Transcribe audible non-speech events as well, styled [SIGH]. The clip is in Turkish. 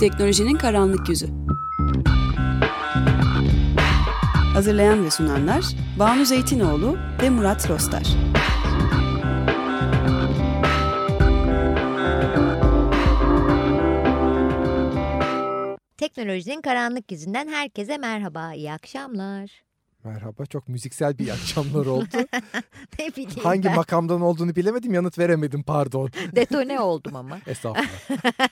Teknolojinin karanlık yüzü. Hazırlayan ve sunanlar Banu Zeytinoğlu ve Murat Rostar. Teknolojinin karanlık yüzünden herkese merhaba, iyi akşamlar. Merhaba, çok müziksel bir akşamlar oldu. [LAUGHS] ne bileyim Hangi ben. makamdan olduğunu bilemedim, yanıt veremedim pardon. Detone oldum ama. [LAUGHS] Estağfurullah.